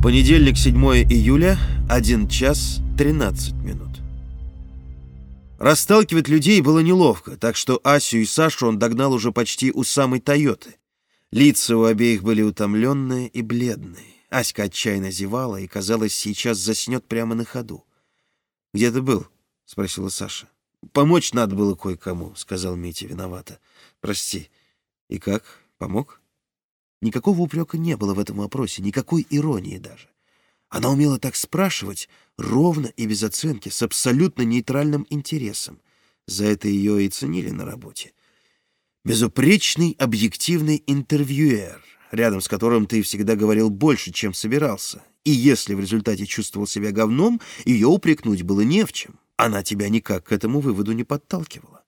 Понедельник, 7 июля, 1 час 13 минут. Расталкивать людей было неловко, так что Асю и Сашу он догнал уже почти у самой «Тойоты». Лица у обеих были утомленные и бледные. Аська отчаянно зевала и, казалось, сейчас заснет прямо на ходу. «Где ты был?» — спросила Саша. «Помочь надо было кое-кому», — сказал Митя виновато. «Прости». «И как? Помог?» Никакого упрека не было в этом вопросе, никакой иронии даже. Она умела так спрашивать, ровно и без оценки, с абсолютно нейтральным интересом. За это ее и ценили на работе. Безупречный, объективный интервьюер, рядом с которым ты всегда говорил больше, чем собирался. И если в результате чувствовал себя говном, ее упрекнуть было не в чем. Она тебя никак к этому выводу не подталкивала.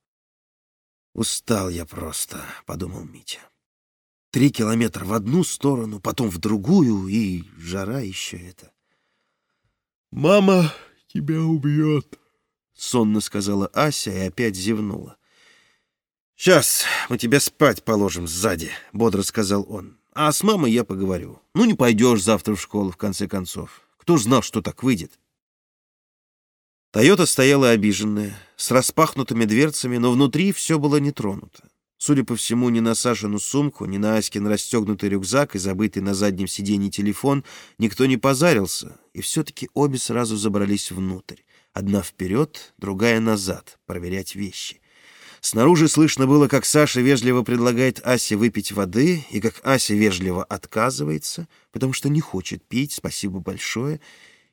«Устал я просто», — подумал Митя. Три километра в одну сторону, потом в другую, и жара еще это. «Мама тебя убьет», — сонно сказала Ася и опять зевнула. «Сейчас мы тебя спать положим сзади», — бодро сказал он. «А с мамой я поговорю. Ну, не пойдешь завтра в школу, в конце концов. Кто ж знал, что так выйдет?» Тойота стояла обиженная, с распахнутыми дверцами, но внутри все было не тронуто. Судя по всему, ни на Сашину сумку, ни на Аськин расстегнутый рюкзак и забытый на заднем сиденье телефон никто не позарился, и все-таки обе сразу забрались внутрь. Одна вперед, другая назад, проверять вещи. Снаружи слышно было, как Саша вежливо предлагает Асе выпить воды, и как Ася вежливо отказывается, потому что не хочет пить, спасибо большое,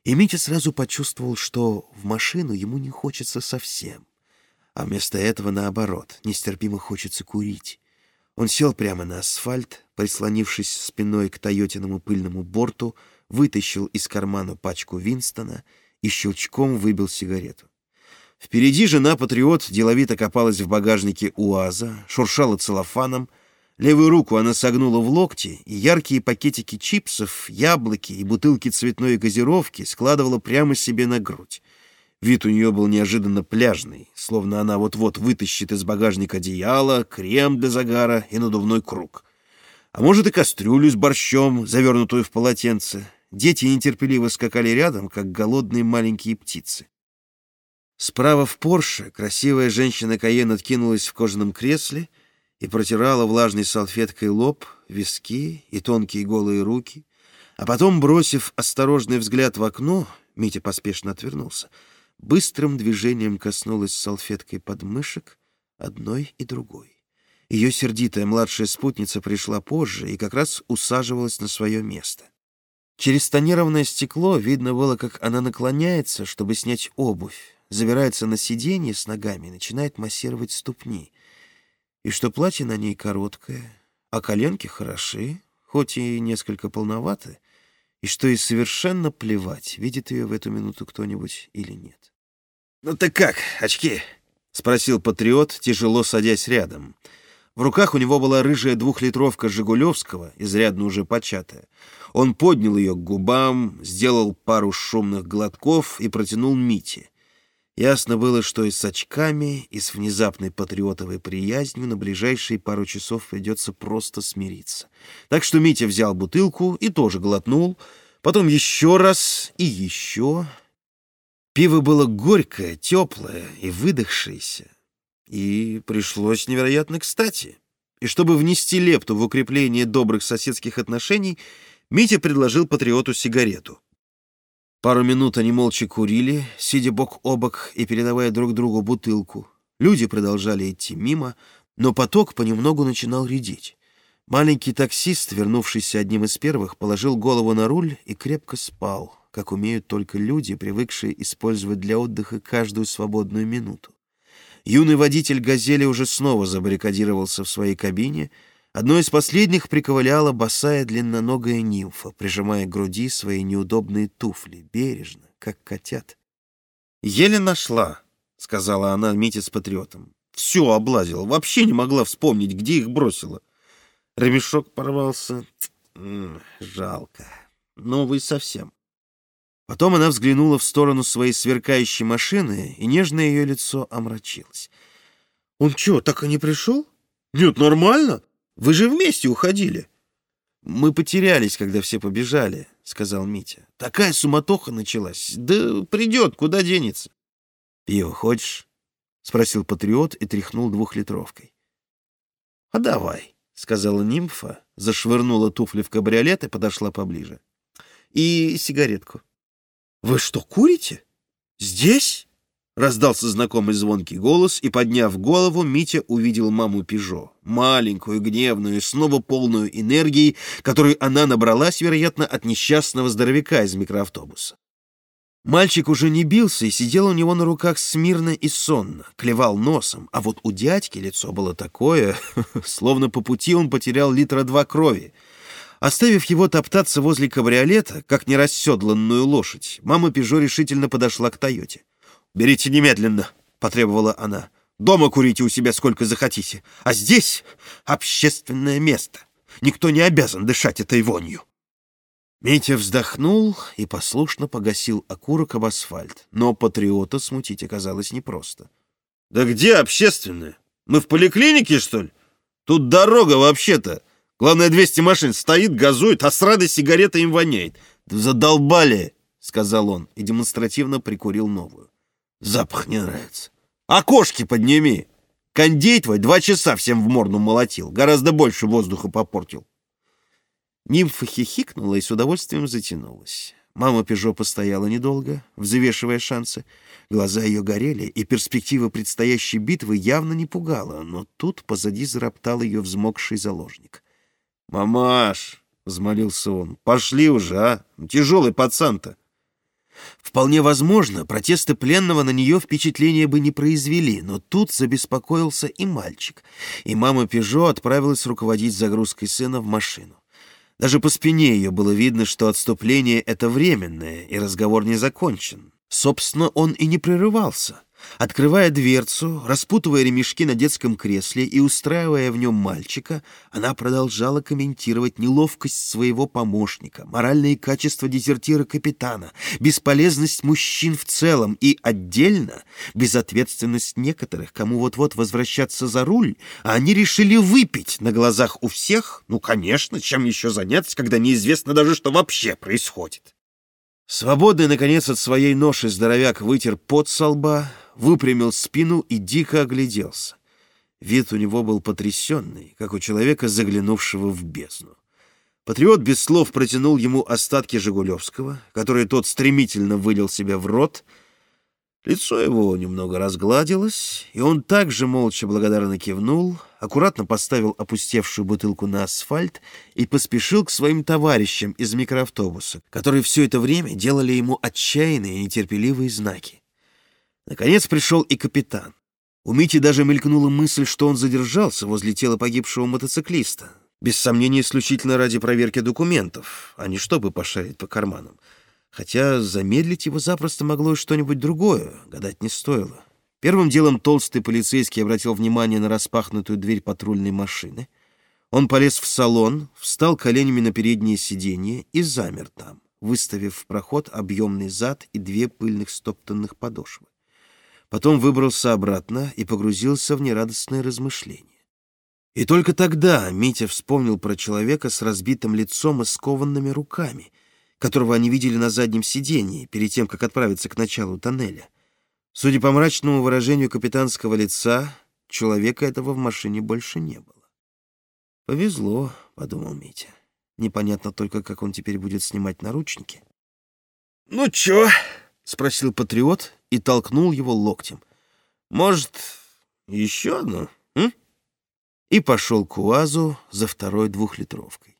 и Митя сразу почувствовал, что в машину ему не хочется совсем а вместо этого, наоборот, нестерпимо хочется курить. Он сел прямо на асфальт, прислонившись спиной к Тойотиному пыльному борту, вытащил из кармана пачку Винстона и щелчком выбил сигарету. Впереди жена-патриот деловито копалась в багажнике УАЗа, шуршала целлофаном, левую руку она согнула в локте, и яркие пакетики чипсов, яблоки и бутылки цветной газировки складывала прямо себе на грудь. Вид у нее был неожиданно пляжный, словно она вот-вот вытащит из багажника одеяло, крем для загара и надувной круг. А может, и кастрюлю с борщом, завернутую в полотенце. Дети нетерпеливо скакали рядом, как голодные маленькие птицы. Справа в Порше красивая женщина Каен откинулась в кожаном кресле и протирала влажной салфеткой лоб, виски и тонкие голые руки, а потом, бросив осторожный взгляд в окно, Митя поспешно отвернулся — быстрым движением коснулась салфеткой подмышек одной и другой. Ее сердитая младшая спутница пришла позже и как раз усаживалась на свое место. Через тонированное стекло видно было, как она наклоняется, чтобы снять обувь, забирается на сиденье с ногами и начинает массировать ступни. И что платье на ней короткое, а коленки хороши, хоть и несколько полноваты, и что и совершенно плевать, видит ее в эту минуту кто-нибудь или нет. «Ну ты как, очки?» — спросил патриот, тяжело садясь рядом. В руках у него была рыжая двухлитровка «Жигулевского», изрядно уже початая. Он поднял ее к губам, сделал пару шумных глотков и протянул Мите. Ясно было, что и с очками, и с внезапной патриотовой приязнью на ближайшие пару часов придется просто смириться. Так что Митя взял бутылку и тоже глотнул, потом еще раз и еще... Пиво было горькое, теплое и выдохшееся. И пришлось невероятно кстати. И чтобы внести лепту в укрепление добрых соседских отношений, Митя предложил патриоту сигарету. Пару минут они молча курили, сидя бок о бок и передавая друг другу бутылку. Люди продолжали идти мимо, но поток понемногу начинал редеть. Маленький таксист, вернувшийся одним из первых, положил голову на руль и крепко спал как умеют только люди, привыкшие использовать для отдыха каждую свободную минуту. Юный водитель «Газели» уже снова забаррикадировался в своей кабине. Одной из последних приковыляла босая длинноногая нимфа, прижимая к груди свои неудобные туфли, бережно, как котят. «Еле нашла», — сказала она Мите с патриотом. «Все облазила, вообще не могла вспомнить, где их бросила». Ремешок порвался. Жалко. Новый совсем. Потом она взглянула в сторону своей сверкающей машины, и нежное ее лицо омрачилось. «Он что, так и не пришел? Нет, нормально. Вы же вместе уходили». «Мы потерялись, когда все побежали», — сказал Митя. «Такая суматоха началась. Да придет, куда денется». «Пиво хочешь?» — спросил патриот и тряхнул двухлитровкой. «А давай», — сказала нимфа, зашвырнула туфли в кабриолет и подошла поближе. «И сигаретку». «Вы что, курите? Здесь?» Раздался знакомый звонкий голос, и, подняв голову, Митя увидел маму Пежо, маленькую, гневную, снова полную энергии, которую она набралась, вероятно, от несчастного здоровяка из микроавтобуса. Мальчик уже не бился и сидел у него на руках смирно и сонно, клевал носом, а вот у дядьки лицо было такое, словно по пути он потерял литра два крови. Оставив его топтаться возле кабриолета, как нерасседланную лошадь, мама Пежо решительно подошла к Тойоте. «Берите немедленно», — потребовала она. «Дома курите у себя сколько захотите, а здесь общественное место. Никто не обязан дышать этой вонью». Митя вздохнул и послушно погасил окурок об асфальт, но патриота смутить оказалось непросто. «Да где общественное? Мы в поликлинике, что ли? Тут дорога вообще-то. Главное, 200 машин стоит, газует, а с радой сигарета им воняет. «Задолбали!» — сказал он и демонстративно прикурил новую. Запах не нравится. Окошки подними. Кондей твой два часа всем в морду молотил. Гораздо больше воздуха попортил. Нимфа хихикнула и с удовольствием затянулась. Мама Пежо постояла недолго, взвешивая шансы. Глаза ее горели, и перспектива предстоящей битвы явно не пугала, но тут позади зароптал ее взмокший заложник. «Мамаш!» — взмолился он. «Пошли уже, а! Тяжелый пацан-то!» Вполне возможно, протесты пленного на нее впечатления бы не произвели, но тут забеспокоился и мальчик, и мама Пежо отправилась руководить загрузкой сына в машину. Даже по спине ее было видно, что отступление — это временное, и разговор не закончен. Собственно, он и не прерывался. Открывая дверцу, распутывая ремешки на детском кресле и устраивая в нем мальчика, она продолжала комментировать неловкость своего помощника, моральные качества дезертира-капитана, бесполезность мужчин в целом и, отдельно, безответственность некоторых, кому вот-вот возвращаться за руль, а они решили выпить на глазах у всех, ну, конечно, чем еще заняться, когда неизвестно даже, что вообще происходит. Свободный, наконец, от своей ноши здоровяк вытер пот со лба, выпрямил спину и дико огляделся. Вид у него был потрясенный, как у человека, заглянувшего в бездну. Патриот без слов протянул ему остатки Жигулевского, которые тот стремительно вылил себе в рот — Лицо его немного разгладилось, и он также молча благодарно кивнул, аккуратно поставил опустевшую бутылку на асфальт и поспешил к своим товарищам из микроавтобуса, которые все это время делали ему отчаянные и нетерпеливые знаки. Наконец пришел и капитан. У Мити даже мелькнула мысль, что он задержался возле тела погибшего мотоциклиста. Без сомнения, исключительно ради проверки документов, а не чтобы пошарить по карманам. Хотя замедлить его запросто могло и что-нибудь другое, гадать не стоило. Первым делом толстый полицейский обратил внимание на распахнутую дверь патрульной машины. Он полез в салон, встал коленями на переднее сиденье и замер там, выставив в проход объемный зад и две пыльных стоптанных подошвы. Потом выбрался обратно и погрузился в нерадостное размышление. И только тогда Митя вспомнил про человека с разбитым лицом и скованными руками — которого они видели на заднем сидении перед тем, как отправиться к началу тоннеля. Судя по мрачному выражению капитанского лица, человека этого в машине больше не было. «Повезло», — подумал Митя. «Непонятно только, как он теперь будет снимать наручники». «Ну чё?» — спросил патриот и толкнул его локтем. «Может, еще одну, м?» И пошел к УАЗу за второй двухлитровкой.